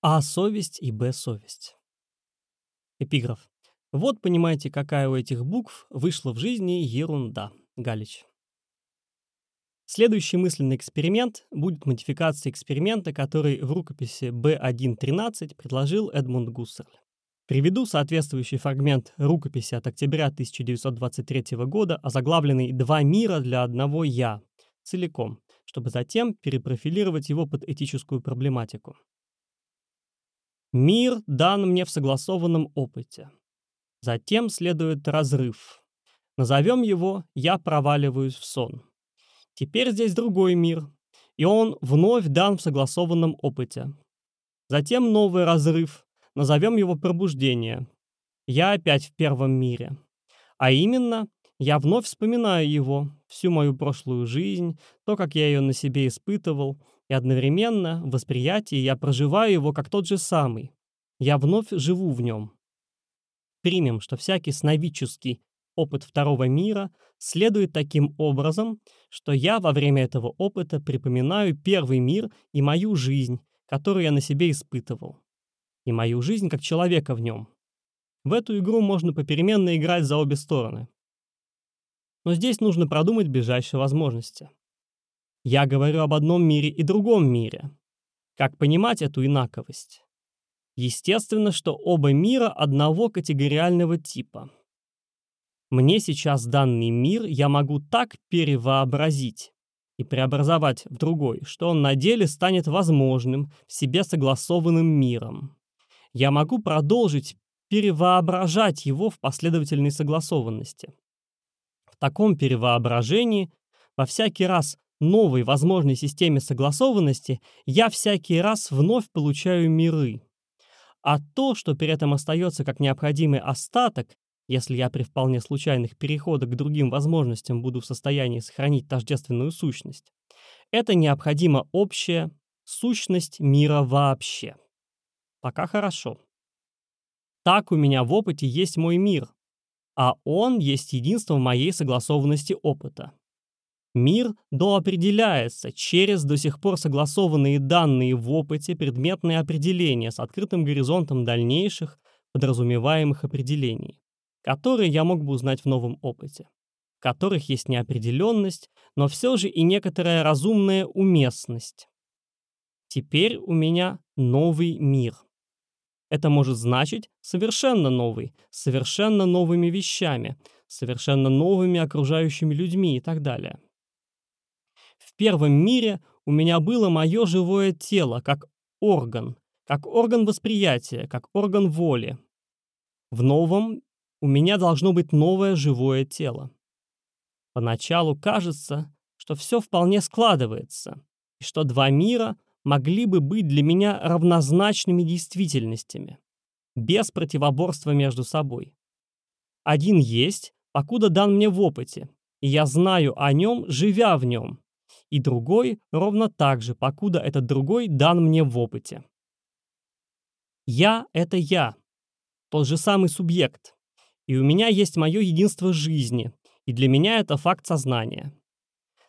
А совесть и Б совесть. Эпиграф. Вот понимаете, какая у этих букв вышла в жизни ерунда. Галич. Следующий мысленный эксперимент будет модификацией эксперимента, который в рукописи B1.13 предложил Эдмунд Гуссерль. Приведу соответствующий фрагмент рукописи от октября 1923 года, озаглавленный «Два мира для одного Я» целиком, чтобы затем перепрофилировать его под этическую проблематику. Мир дан мне в согласованном опыте. Затем следует разрыв. Назовем его «Я проваливаюсь в сон». Теперь здесь другой мир, и он вновь дан в согласованном опыте. Затем новый разрыв, назовем его пробуждение. Я опять в первом мире. А именно, я вновь вспоминаю его, всю мою прошлую жизнь, то, как я ее на себе испытывал, и одновременно в восприятии я проживаю его как тот же самый. Я вновь живу в нем. Примем, что всякий сновидческий опыт второго мира следует таким образом, что я во время этого опыта припоминаю первый мир и мою жизнь, которую я на себе испытывал, и мою жизнь как человека в нем. В эту игру можно попеременно играть за обе стороны. Но здесь нужно продумать ближайшие возможности. Я говорю об одном мире и другом мире. Как понимать эту инаковость? Естественно, что оба мира одного категориального типа – мне сейчас данный мир я могу так перевообразить и преобразовать в другой, что он на деле станет возможным, в себе согласованным миром. Я могу продолжить перевоображать его в последовательной согласованности. В таком перевоображении во всякий раз новой возможной системе согласованности я всякий раз вновь получаю миры. А то, что при этом остается как необходимый остаток, если я при вполне случайных переходах к другим возможностям буду в состоянии сохранить тождественную сущность, это необходимо общая сущность мира вообще. Пока хорошо. Так у меня в опыте есть мой мир, а он есть единство моей согласованности опыта. Мир доопределяется через до сих пор согласованные данные в опыте предметные определения с открытым горизонтом дальнейших подразумеваемых определений которые я мог бы узнать в новом опыте, в которых есть неопределенность, но все же и некоторая разумная уместность. Теперь у меня новый мир. Это может значить совершенно новый, совершенно новыми вещами, совершенно новыми окружающими людьми и так далее. В первом мире у меня было мое живое тело как орган, как орган восприятия, как орган воли. В новом у меня должно быть новое живое тело. Поначалу кажется, что все вполне складывается, и что два мира могли бы быть для меня равнозначными действительностями, без противоборства между собой. Один есть, покуда дан мне в опыте, и я знаю о нем, живя в нем, и другой ровно так же, покуда этот другой дан мне в опыте. Я — это я, тот же самый субъект, и у меня есть мое единство жизни, и для меня это факт сознания.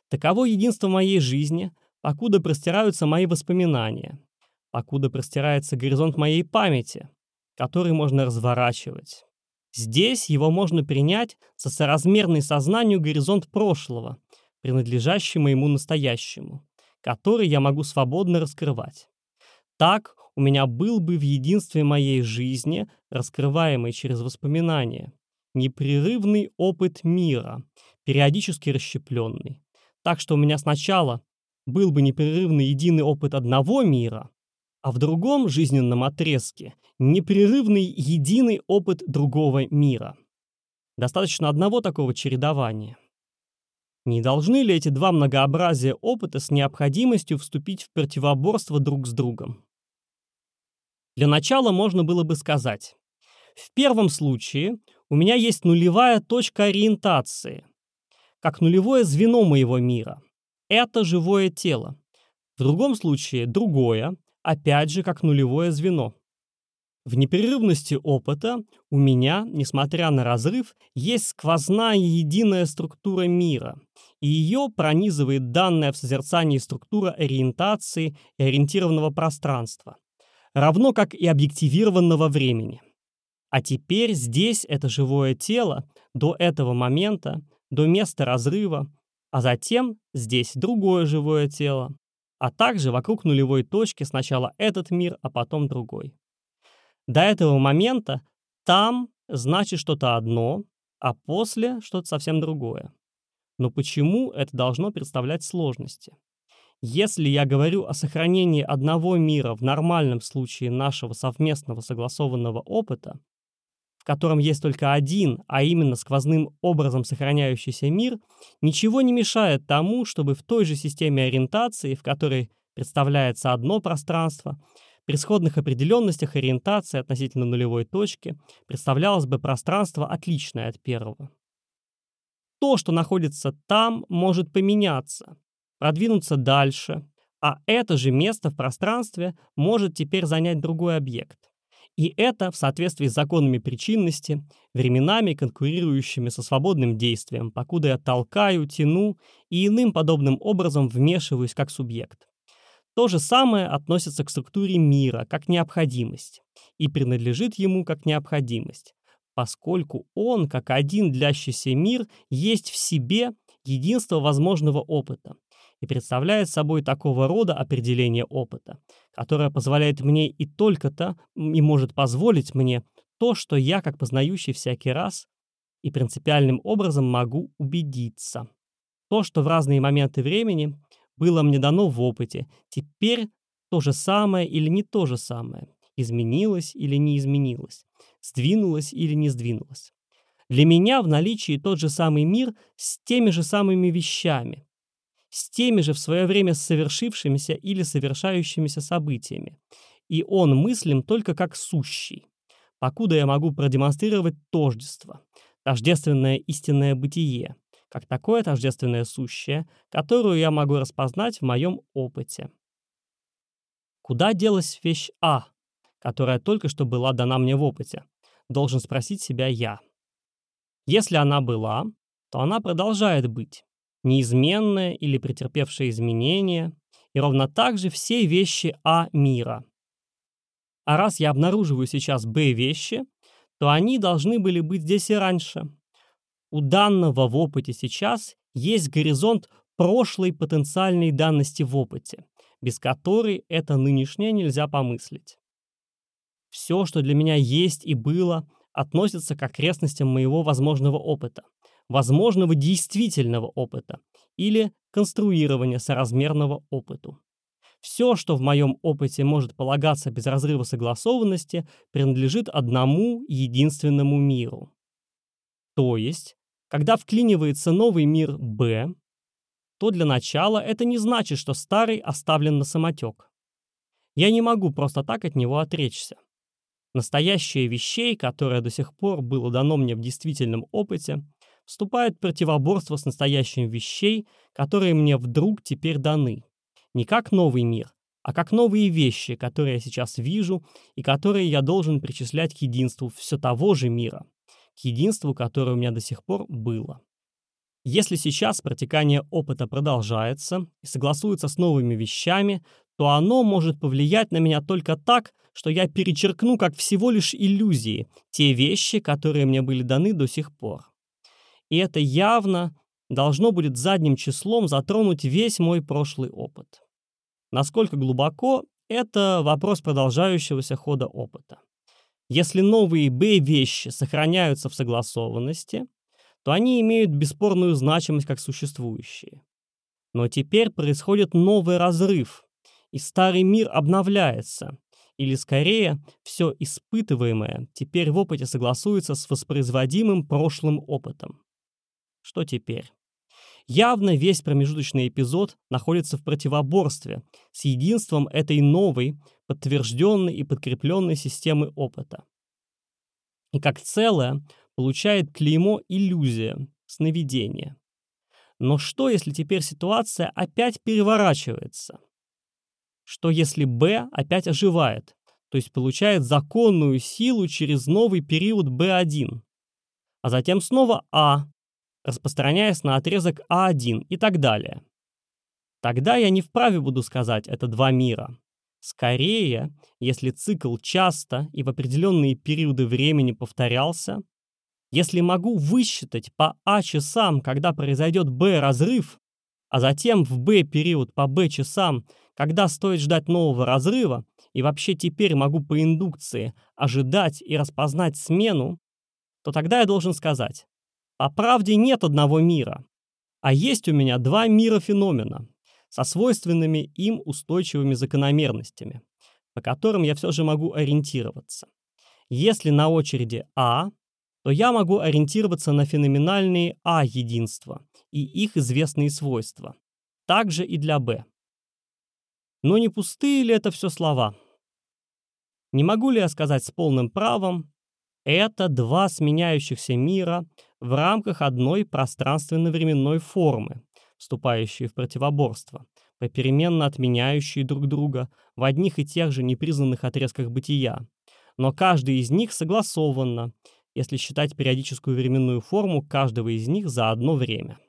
Таково единство моей жизни, покуда простираются мои воспоминания, покуда простирается горизонт моей памяти, который можно разворачивать. Здесь его можно принять со соразмерный сознанию горизонт прошлого, принадлежащий моему настоящему, который я могу свободно раскрывать. Так у меня был бы в единстве моей жизни, раскрываемой через воспоминания, непрерывный опыт мира, периодически расщепленный. Так что у меня сначала был бы непрерывный единый опыт одного мира, а в другом жизненном отрезке непрерывный единый опыт другого мира. Достаточно одного такого чередования. Не должны ли эти два многообразия опыта с необходимостью вступить в противоборство друг с другом? Для начала можно было бы сказать, в первом случае у меня есть нулевая точка ориентации, как нулевое звено моего мира. Это живое тело. В другом случае другое, опять же, как нулевое звено. В непрерывности опыта у меня, несмотря на разрыв, есть сквозная единая структура мира, и ее пронизывает данная в созерцании структура ориентации и ориентированного пространства – равно как и объективированного времени. А теперь здесь это живое тело до этого момента, до места разрыва, а затем здесь другое живое тело, а также вокруг нулевой точки сначала этот мир, а потом другой. До этого момента там значит что-то одно, а после что-то совсем другое. Но почему это должно представлять сложности? Если я говорю о сохранении одного мира в нормальном случае нашего совместного согласованного опыта, в котором есть только один, а именно сквозным образом сохраняющийся мир, ничего не мешает тому, чтобы в той же системе ориентации, в которой представляется одно пространство, при сходных определенностях ориентации относительно нулевой точки представлялось бы пространство отличное от первого. То, что находится там, может поменяться, продвинуться дальше, а это же место в пространстве может теперь занять другой объект. И это в соответствии с законами причинности, временами конкурирующими со свободным действием, покуда я толкаю, тяну и иным подобным образом вмешиваюсь как субъект. То же самое относится к структуре мира как необходимость и принадлежит ему как необходимость, поскольку он, как один длящийся мир, есть в себе единство возможного опыта и представляет собой такого рода определение опыта, которое позволяет мне и только-то, и может позволить мне то, что я, как познающий всякий раз, и принципиальным образом могу убедиться. То, что в разные моменты времени было мне дано в опыте, теперь то же самое или не то же самое, изменилось или не изменилось, сдвинулось или не сдвинулось. Для меня в наличии тот же самый мир с теми же самыми вещами, с теми же в свое время совершившимися или совершающимися событиями. И он мыслим только как сущий. Покуда я могу продемонстрировать тождество, тождественное истинное бытие, как такое тождественное сущее, которую я могу распознать в моем опыте. Куда делась вещь А, которая только что была дана мне в опыте? Должен спросить себя я. Если она была, то она продолжает быть неизменное или претерпевшее изменения, и ровно так же все вещи А мира. А раз я обнаруживаю сейчас Б вещи, то они должны были быть здесь и раньше. У данного в опыте сейчас есть горизонт прошлой потенциальной данности в опыте, без которой это нынешнее нельзя помыслить. Все, что для меня есть и было, относится к окрестностям моего возможного опыта – возможного действительного опыта или конструирования соразмерного опыту. Все, что в моем опыте может полагаться без разрыва согласованности, принадлежит одному единственному миру. То есть, когда вклинивается новый мир Б, то для начала это не значит, что старый оставлен на самотек. Я не могу просто так от него отречься. Настоящее вещей, которое до сих пор было дано мне в действительном опыте, вступает в противоборство с настоящим вещей, которые мне вдруг теперь даны. Не как новый мир, а как новые вещи, которые я сейчас вижу и которые я должен причислять к единству все того же мира, к единству, которое у меня до сих пор было. Если сейчас протекание опыта продолжается и согласуется с новыми вещами, то оно может повлиять на меня только так, что я перечеркну как всего лишь иллюзии те вещи, которые мне были даны до сих пор. И это явно должно будет задним числом затронуть весь мой прошлый опыт. Насколько глубоко – это вопрос продолжающегося хода опыта. Если новые Б-вещи сохраняются в согласованности, то они имеют бесспорную значимость как существующие. Но теперь происходит новый разрыв, и старый мир обновляется, или скорее, все испытываемое теперь в опыте согласуется с воспроизводимым прошлым опытом. Что теперь? Явно весь промежуточный эпизод находится в противоборстве с единством этой новой, подтвержденной и подкрепленной системы опыта. И как целое получает клеймо иллюзия, сновидение. Но что, если теперь ситуация опять переворачивается? Что если Б опять оживает, то есть получает законную силу через новый период B1, а затем снова А, распространяясь на отрезок А1 и так далее. Тогда я не вправе буду сказать «это два мира», Скорее, если цикл часто и в определенные периоды времени повторялся, если могу высчитать по А часам, когда произойдет Б разрыв, а затем в Б период по Б часам, когда стоит ждать нового разрыва, и вообще теперь могу по индукции ожидать и распознать смену, то тогда я должен сказать, по правде нет одного мира, а есть у меня два мира феномена со свойственными им устойчивыми закономерностями, по которым я все же могу ориентироваться. Если на очереди А, то я могу ориентироваться на феноменальные А-единства и их известные свойства. Также и для Б. Но не пустые ли это все слова? Не могу ли я сказать с полным правом, это два сменяющихся мира в рамках одной пространственно-временной формы, вступающие в противоборство, попеременно отменяющие друг друга в одних и тех же непризнанных отрезках бытия, но каждый из них согласованно, если считать периодическую временную форму каждого из них за одно время.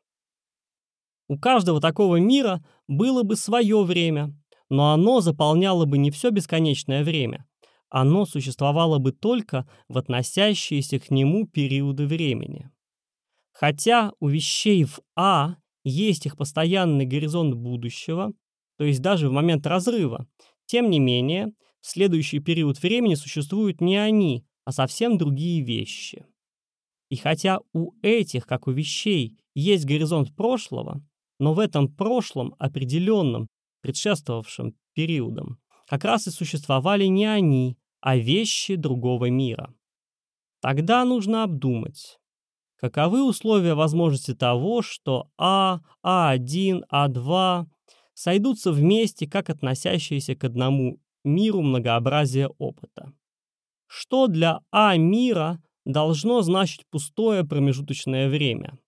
У каждого такого мира было бы свое время, но оно заполняло бы не все бесконечное время. Оно существовало бы только в относящиеся к нему периоды времени. Хотя у вещей в А есть их постоянный горизонт будущего, то есть даже в момент разрыва, тем не менее, в следующий период времени существуют не они, а совсем другие вещи. И хотя у этих, как у вещей, есть горизонт прошлого, но в этом прошлом, определенном, предшествовавшем периодом, как раз и существовали не они, а вещи другого мира. Тогда нужно обдумать, каковы условия возможности того, что А, А1, А2 сойдутся вместе как относящиеся к одному миру многообразия опыта. Что для А мира должно значить пустое промежуточное время?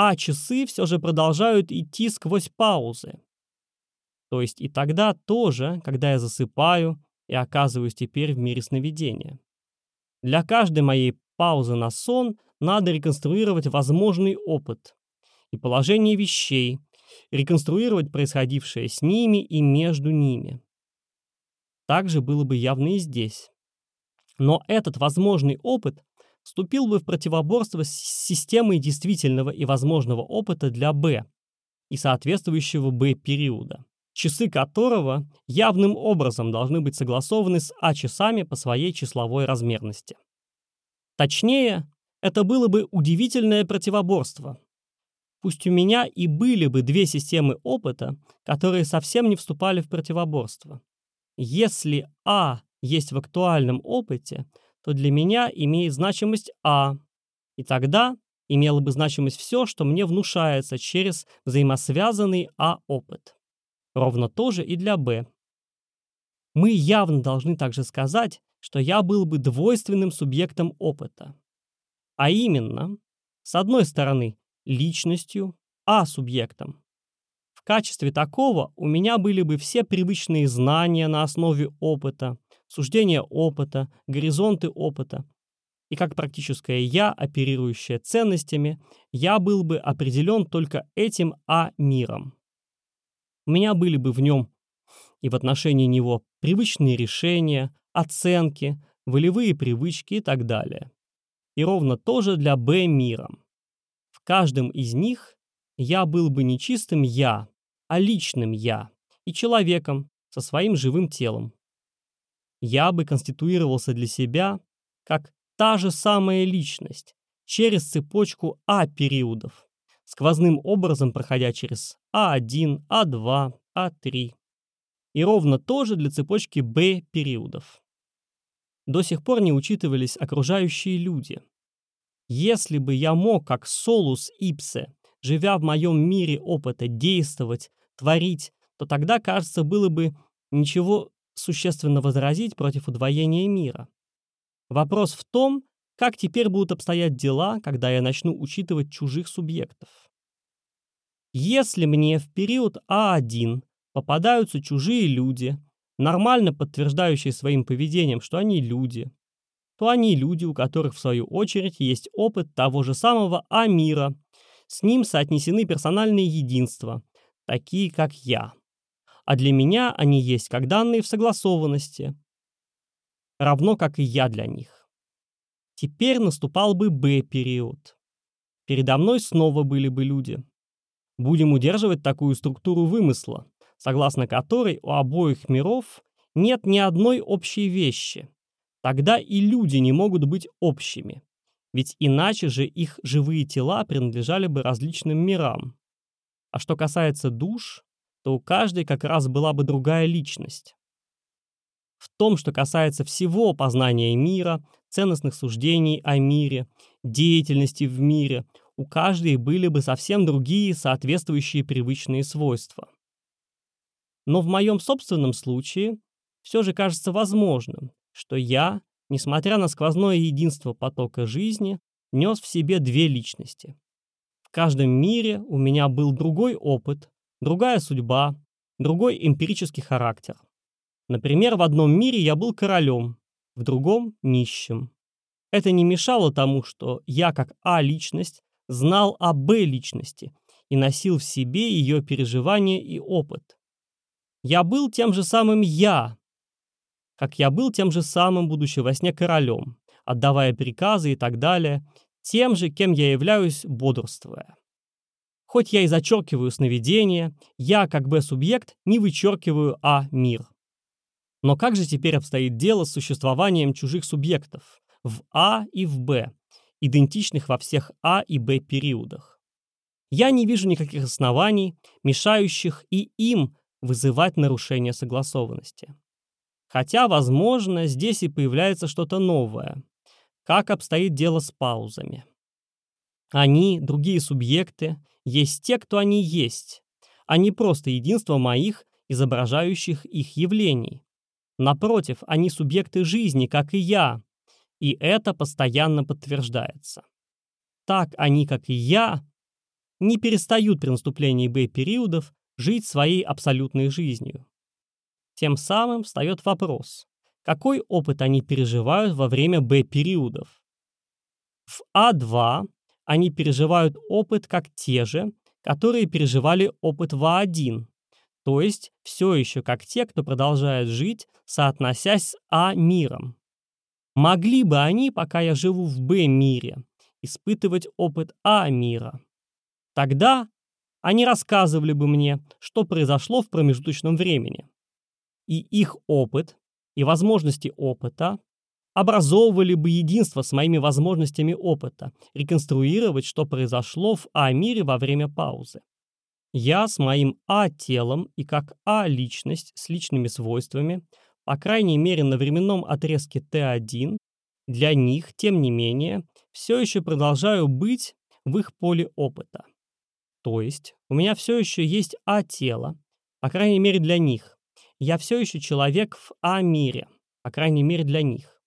а часы все же продолжают идти сквозь паузы. То есть и тогда тоже, когда я засыпаю и оказываюсь теперь в мире сновидения. Для каждой моей паузы на сон надо реконструировать возможный опыт и положение вещей, реконструировать происходившее с ними и между ними. Так же было бы явно и здесь. Но этот возможный опыт вступил бы в противоборство с системой действительного и возможного опыта для Б и соответствующего Б периода, часы которого явным образом должны быть согласованы с А часами по своей числовой размерности. Точнее, это было бы удивительное противоборство. Пусть у меня и были бы две системы опыта, которые совсем не вступали в противоборство. Если А есть в актуальном опыте, то для меня имеет значимость А. И тогда имело бы значимость все, что мне внушается через взаимосвязанный А-опыт. Ровно то же и для Б. Мы явно должны также сказать, что я был бы двойственным субъектом опыта. А именно, с одной стороны, личностью, а субъектом. В качестве такого у меня были бы все привычные знания на основе опыта, суждения опыта, горизонты опыта. И как практическое «я», оперирующее ценностями, я был бы определен только этим «а-миром». У меня были бы в нем и в отношении него привычные решения, оценки, волевые привычки и так далее. И ровно то же для Б-миром. В каждом из них я был бы не чистым «я», а личным «я» и человеком со своим живым телом я бы конституировался для себя как та же самая личность через цепочку А-периодов, сквозным образом проходя через А1, А2, А3. И ровно то же для цепочки Б-периодов. До сих пор не учитывались окружающие люди. Если бы я мог, как Солус Ипсе, живя в моем мире опыта, действовать, творить, то тогда, кажется, было бы ничего существенно возразить против удвоения мира. Вопрос в том, как теперь будут обстоять дела, когда я начну учитывать чужих субъектов. Если мне в период А1 попадаются чужие люди, нормально подтверждающие своим поведением, что они люди, то они люди, у которых в свою очередь есть опыт того же самого А-мира, с ним соотнесены персональные единства, такие как я. а для меня они есть как данные в согласованности, равно как и я для них. Теперь наступал бы Б-период. Передо мной снова были бы люди. Будем удерживать такую структуру вымысла, согласно которой у обоих миров нет ни одной общей вещи. Тогда и люди не могут быть общими, ведь иначе же их живые тела принадлежали бы различным мирам. А что касается душ, то у каждой как раз была бы другая личность. В том, что касается всего познания мира, ценностных суждений о мире, деятельности в мире, у каждой были бы совсем другие соответствующие привычные свойства. Но в моем собственном случае все же кажется возможным, что я, несмотря на сквозное единство потока жизни, нес в себе две личности. В каждом мире у меня был другой опыт, другая судьба, другой эмпирический характер. Например, в одном мире я был королем, в другом – нищим. Это не мешало тому, что я, как А-личность, знал о Б-личности и носил в себе ее переживания и опыт. Я был тем же самым «я», как я был тем же самым, будучи во сне королем, отдавая приказы и так далее, тем же, кем я являюсь, бодрствуя. Хоть я и зачеркиваю сновидение, я, как Б-субъект, не вычеркиваю А-мир. Но как же теперь обстоит дело с существованием чужих субъектов в А и в Б, идентичных во всех А и Б периодах? Я не вижу никаких оснований, мешающих и им вызывать нарушение согласованности. Хотя, возможно, здесь и появляется что-то новое. Как обстоит дело с паузами? Они, другие субъекты, есть те, кто они есть, а не просто единство моих, изображающих их явлений. Напротив, они субъекты жизни, как и я, и это постоянно подтверждается. Так они, как и я, не перестают при наступлении Б-периодов жить своей абсолютной жизнью. Тем самым встает вопрос, какой опыт они переживают во время Б-периодов. В А2 они переживают опыт как те же, которые переживали опыт в А1, то есть все еще как те, кто продолжает жить, соотносясь с А-миром. Могли бы они, пока я живу в Б-мире, испытывать опыт А-мира. Тогда они рассказывали бы мне, что произошло в промежуточном времени. И их опыт, и возможности опыта образовывали бы единство с моими возможностями опыта, реконструировать, что произошло в А-мире во время паузы. Я с моим А-телом и как А-личность с личными свойствами, по крайней мере на временном отрезке Т1, для них, тем не менее, все еще продолжаю быть в их поле опыта. То есть у меня все еще есть А-тело, по крайней мере для них. Я все еще человек в А-мире, по крайней мере для них.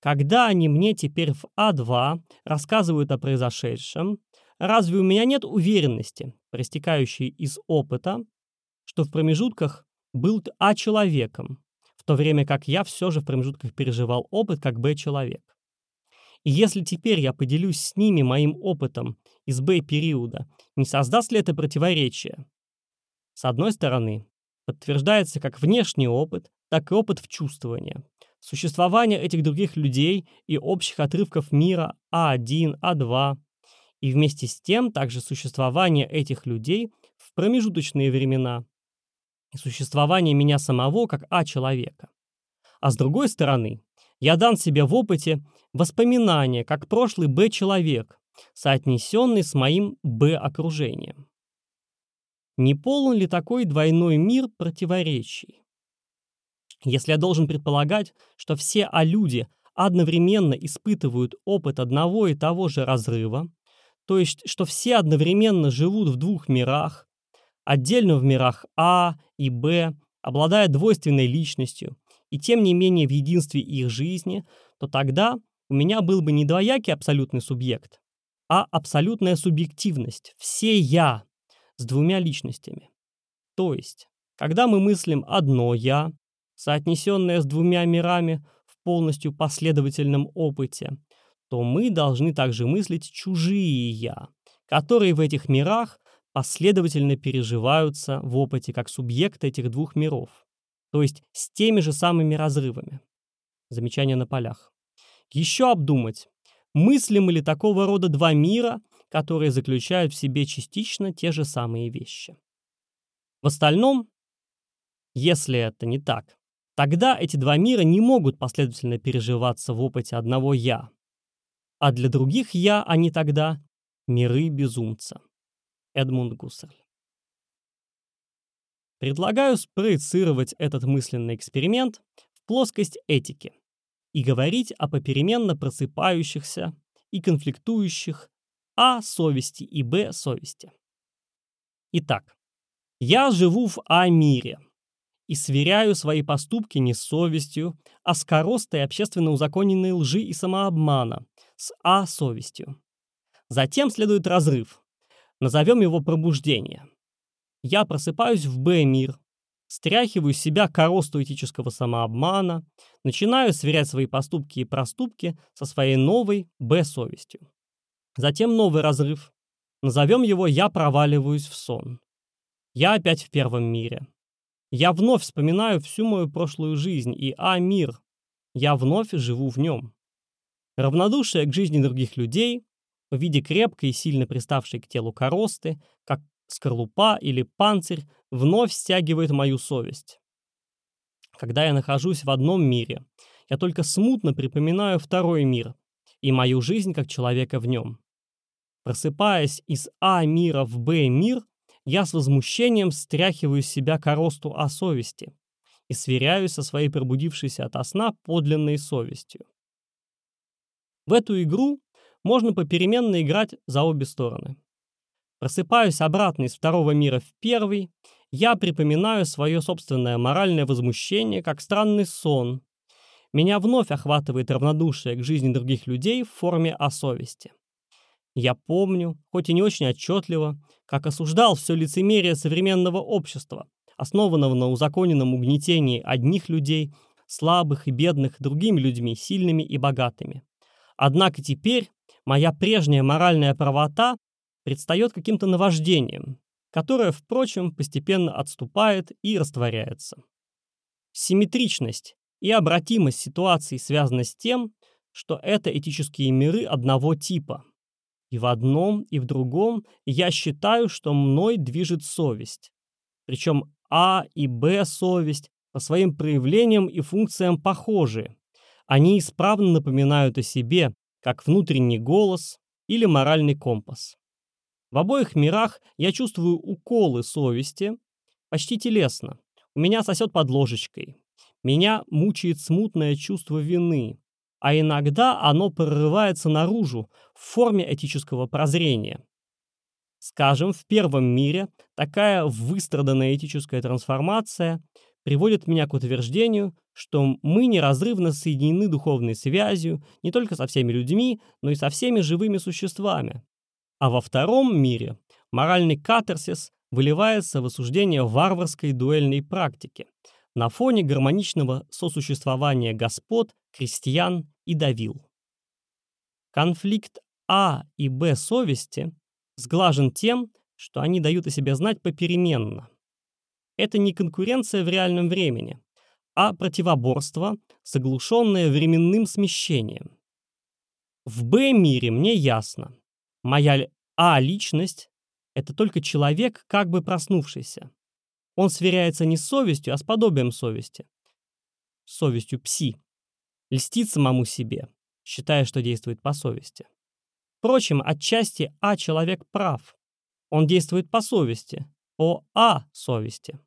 Когда они мне теперь в А2 рассказывают о произошедшем, Разве у меня нет уверенности, проистекающей из опыта, что в промежутках был А человеком, в то время как я все же в промежутках переживал опыт как Б человек? И если теперь я поделюсь с ними моим опытом из Б периода, не создаст ли это противоречие? С одной стороны, подтверждается как внешний опыт, так и опыт в чувствовании. Существование этих других людей и общих отрывков мира А1, А2, и вместе с тем также существование этих людей в промежуточные времена и существование меня самого как А-человека. А с другой стороны, я дан себе в опыте воспоминания как прошлый Б-человек, соотнесенный с моим Б-окружением. Не полон ли такой двойной мир противоречий? Если я должен предполагать, что все А-люди одновременно испытывают опыт одного и того же разрыва, то есть, что все одновременно живут в двух мирах, отдельно в мирах А и Б, обладая двойственной личностью, и тем не менее в единстве их жизни, то тогда у меня был бы не двоякий абсолютный субъект, а абсолютная субъективность, все «я» с двумя личностями. То есть, когда мы мыслим одно «я», соотнесенное с двумя мирами в полностью последовательном опыте, то мы должны также мыслить чужие «я», которые в этих мирах последовательно переживаются в опыте как субъекты этих двух миров, то есть с теми же самыми разрывами. Замечание на полях. Еще обдумать, мыслим ли такого рода два мира, которые заключают в себе частично те же самые вещи. В остальном, если это не так, тогда эти два мира не могут последовательно переживаться в опыте одного «я», а для других «я» они тогда миры безумца. Эдмунд Гуссерль. Предлагаю спроецировать этот мысленный эксперимент в плоскость этики и говорить о попеременно просыпающихся и конфликтующих А совести и Б совести. Итак, я живу в А-мире и сверяю свои поступки не с совестью, а с коростой общественно узаконенной лжи и самообмана, с А-совестью. Затем следует разрыв. Назовем его пробуждение. Я просыпаюсь в Б-мир, стряхиваю с себя коросту этического самообмана, начинаю сверять свои поступки и проступки со своей новой Б-совестью. Затем новый разрыв. Назовем его «Я проваливаюсь в сон». Я опять в первом мире. Я вновь вспоминаю всю мою прошлую жизнь и А мир. Я вновь живу в нем. Равнодушие к жизни других людей в виде крепкой и сильно приставшей к телу коросты, как скорлупа или панцирь, вновь стягивает мою совесть. Когда я нахожусь в одном мире, я только смутно припоминаю второй мир и мою жизнь как человека в нем. Просыпаясь из А мира в Б мир, я с возмущением стряхиваю с себя коросту о совести и сверяюсь со своей пробудившейся ото сна подлинной совестью. В эту игру можно попеременно играть за обе стороны. Просыпаюсь обратно из второго мира в первый, я припоминаю свое собственное моральное возмущение как странный сон. Меня вновь охватывает равнодушие к жизни других людей в форме о совести. Я помню, хоть и не очень отчетливо, как осуждал все лицемерие современного общества, основанного на узаконенном угнетении одних людей, слабых и бедных другими людьми, сильными и богатыми. Однако теперь моя прежняя моральная правота предстает каким-то наваждением, которое, впрочем, постепенно отступает и растворяется. Симметричность и обратимость ситуации связаны с тем, что это этические миры одного типа. И в одном, и в другом я считаю, что мной движет совесть. Причем А и Б совесть по своим проявлениям и функциям похожи. Они исправно напоминают о себе, как внутренний голос или моральный компас. В обоих мирах я чувствую уколы совести, почти телесно. У меня сосет под ложечкой. Меня мучает смутное чувство вины, а иногда оно прорывается наружу в форме этического прозрения. Скажем, в первом мире такая выстраданная этическая трансформация приводит меня к утверждению, что мы неразрывно соединены духовной связью не только со всеми людьми, но и со всеми живыми существами. А во втором мире моральный катарсис выливается в осуждение варварской дуэльной практики на фоне гармоничного сосуществования господ, крестьян и давил. Конфликт А и Б совести сглажен тем, что они дают о себе знать попеременно. Это не конкуренция в реальном времени, а противоборство, соглушенное временным смещением. В Б-мире мне ясно, Моя А-личность — это только человек, как бы проснувшийся. Он сверяется не с совестью, а с подобием совести. совестью пси. Льстит самому себе, считая, что действует по совести. Впрочем, отчасти А человек прав. Он действует по совести, по А совести.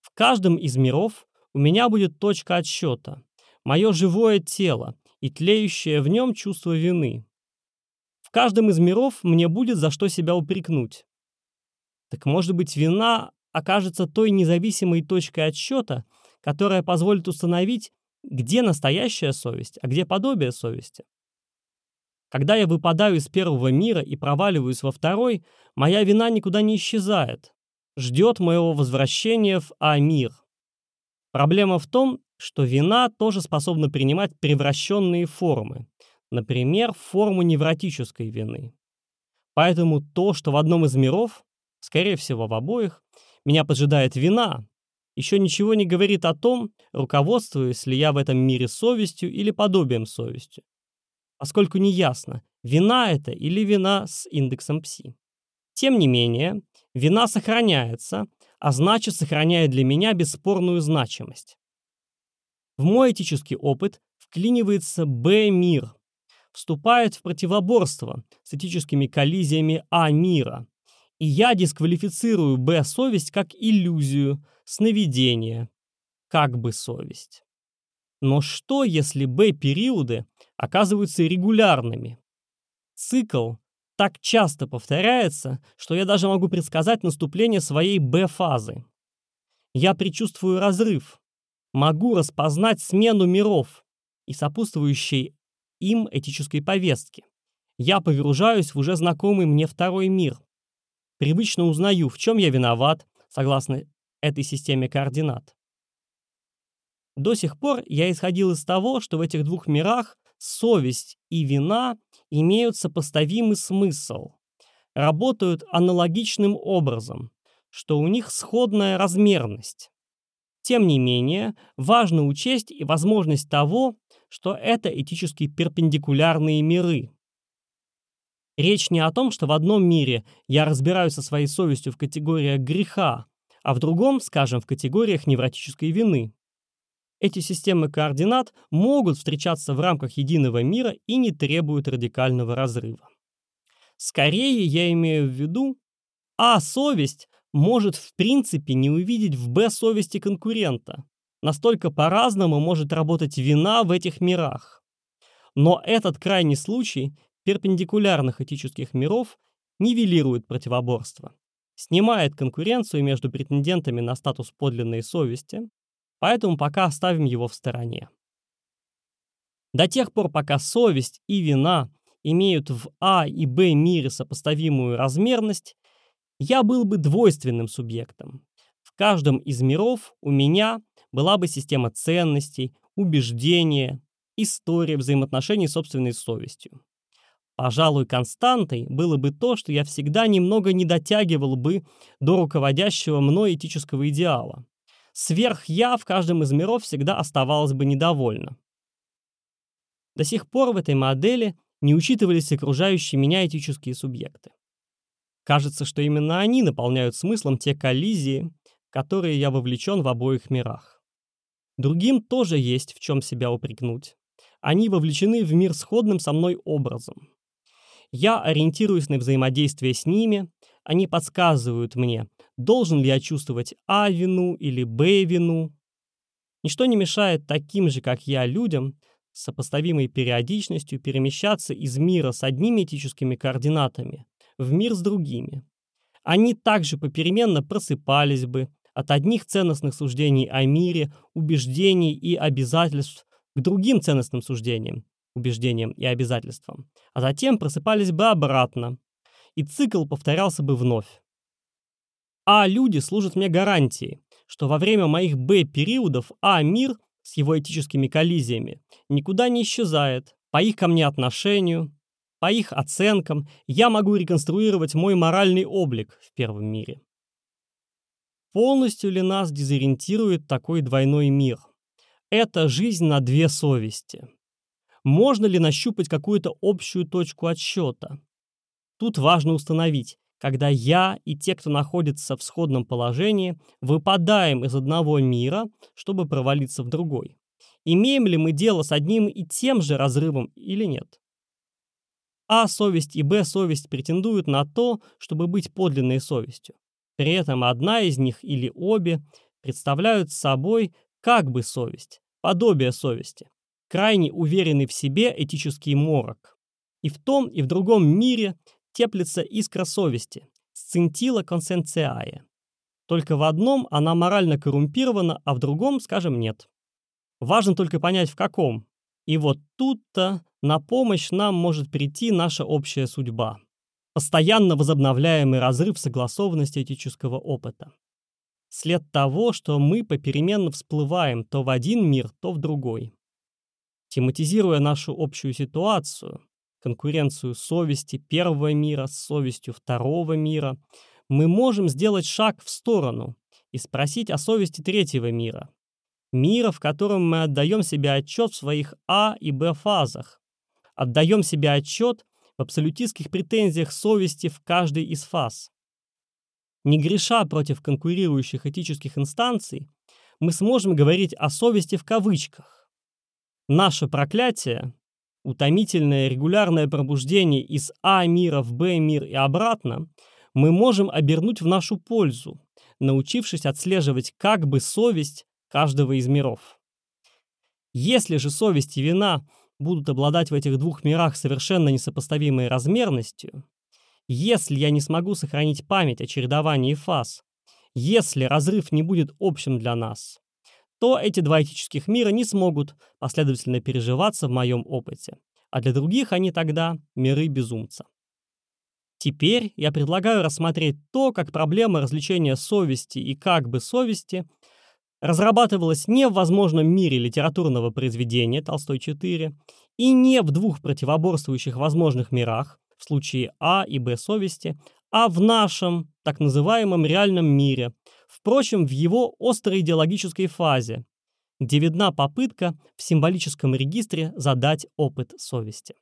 В каждом из миров у меня будет точка отсчета, мое живое тело и тлеющее в нем чувство вины, каждом из миров мне будет за что себя упрекнуть. Так может быть, вина окажется той независимой точкой отсчета, которая позволит установить, где настоящая совесть, а где подобие совести. Когда я выпадаю из первого мира и проваливаюсь во второй, моя вина никуда не исчезает, ждет моего возвращения в А-мир. Проблема в том, что вина тоже способна принимать превращенные формы, например, форму невротической вины. Поэтому то, что в одном из миров, скорее всего, в обоих, меня поджидает вина, еще ничего не говорит о том, руководствуюсь ли я в этом мире совестью или подобием совести. Поскольку неясно, вина это или вина с индексом пси. Тем не менее, вина сохраняется, а значит сохраняет для меня бесспорную значимость. В мой этический опыт вклинивается Б-мир, вступает в противоборство с этическими коллизиями А-мира, и я дисквалифицирую Б-совесть как иллюзию, сновидение, как бы совесть. Но что, если Б-периоды оказываются регулярными? Цикл так часто повторяется, что я даже могу предсказать наступление своей Б-фазы. Я предчувствую разрыв, могу распознать смену миров и сопутствующей им этической повестки. Я погружаюсь в уже знакомый мне второй мир, привычно узнаю, в чем я виноват, согласно этой системе координат. До сих пор я исходил из того, что в этих двух мирах совесть и вина имеют сопоставимый смысл, работают аналогичным образом, что у них сходная размерность. Тем не менее, важно учесть и возможность того, что это этически перпендикулярные миры, Речь не о том, что в одном мире я разбираюсь со своей совестью в категориях греха, а в другом, скажем, в категориях невротической вины. Эти системы координат могут встречаться в рамках единого мира и не требуют радикального разрыва. Скорее я имею в виду, а совесть может в принципе не увидеть в Б совести конкурента. Настолько по-разному может работать вина в этих мирах. Но этот крайний случай перпендикулярных этических миров нивелирует противоборство, снимает конкуренцию между претендентами на статус подлинной совести, поэтому пока оставим его в стороне. До тех пор, пока совесть и вина имеют в А и Б мире сопоставимую размерность, я был бы двойственным субъектом. В каждом из миров у меня была бы система ценностей, убеждения, история взаимоотношений с собственной совестью. Пожалуй, константой было бы то, что я всегда немного не дотягивал бы до руководящего мной этического идеала. Сверх-я в каждом из миров всегда оставалась бы недовольна. До сих пор в этой модели не учитывались окружающие меня этические субъекты. Кажется, что именно они наполняют смыслом те коллизии, которые я вовлечен в обоих мирах. Другим тоже есть в чем себя упрекнуть. Они вовлечены в мир сходным со мной образом. Я ориентируюсь на взаимодействие с ними, они подсказывают мне, должен ли я чувствовать А вину или Б вину. Ничто не мешает таким же, как я, людям сопоставимой периодичностью перемещаться из мира с одними этическими координатами в мир с другими. Они также попеременно просыпались бы от одних ценностных суждений о мире, убеждений и обязательств к другим ценностным суждениям, убеждениям и обязательствам, а затем просыпались бы обратно, и цикл повторялся бы вновь. А люди служат мне гарантией, что во время моих Б-периодов А-мир с его этическими коллизиями никуда не исчезает. По их ко мне отношению, по их оценкам я могу реконструировать мой моральный облик в первом мире. Полностью ли нас дезориентирует такой двойной мир? Это жизнь на две совести. Можно ли нащупать какую-то общую точку отсчета? Тут важно установить, когда я и те, кто находится в сходном положении, выпадаем из одного мира, чтобы провалиться в другой. Имеем ли мы дело с одним и тем же разрывом или нет? А совесть и Б совесть претендуют на то, чтобы быть подлинной совестью. При этом одна из них или обе представляют собой как бы совесть, подобие совести крайне уверенный в себе этический морок. И в том, и в другом мире теплится искра совести, сцинтила консенциая. Только в одном она морально коррумпирована, а в другом, скажем, нет. Важно только понять, в каком. И вот тут-то на помощь нам может прийти наша общая судьба. Постоянно возобновляемый разрыв согласованности этического опыта. След того, что мы попеременно всплываем то в один мир, то в другой. Тематизируя нашу общую ситуацию, конкуренцию совести первого мира с совестью второго мира, мы можем сделать шаг в сторону и спросить о совести третьего мира. Мира, в котором мы отдаем себе отчет в своих А и Б фазах. Отдаем себе отчет в абсолютистских претензиях совести в каждой из фаз. Не греша против конкурирующих этических инстанций, мы сможем говорить о совести в кавычках. Наше проклятие, утомительное регулярное пробуждение из А мира в Б мир и обратно, мы можем обернуть в нашу пользу, научившись отслеживать как бы совесть каждого из миров. Если же совесть и вина будут обладать в этих двух мирах совершенно несопоставимой размерностью, если я не смогу сохранить память о чередовании фаз, если разрыв не будет общим для нас, то эти два этических мира не смогут последовательно переживаться в моем опыте, а для других они тогда миры безумца. Теперь я предлагаю рассмотреть то, как проблема развлечения совести и как бы совести разрабатывалась не в возможном мире литературного произведения Толстой 4 и не в двух противоборствующих возможных мирах, в случае А и Б совести, а в нашем, так называемом реальном мире, впрочем, в его острой идеологической фазе, где видна попытка в символическом регистре задать опыт совести.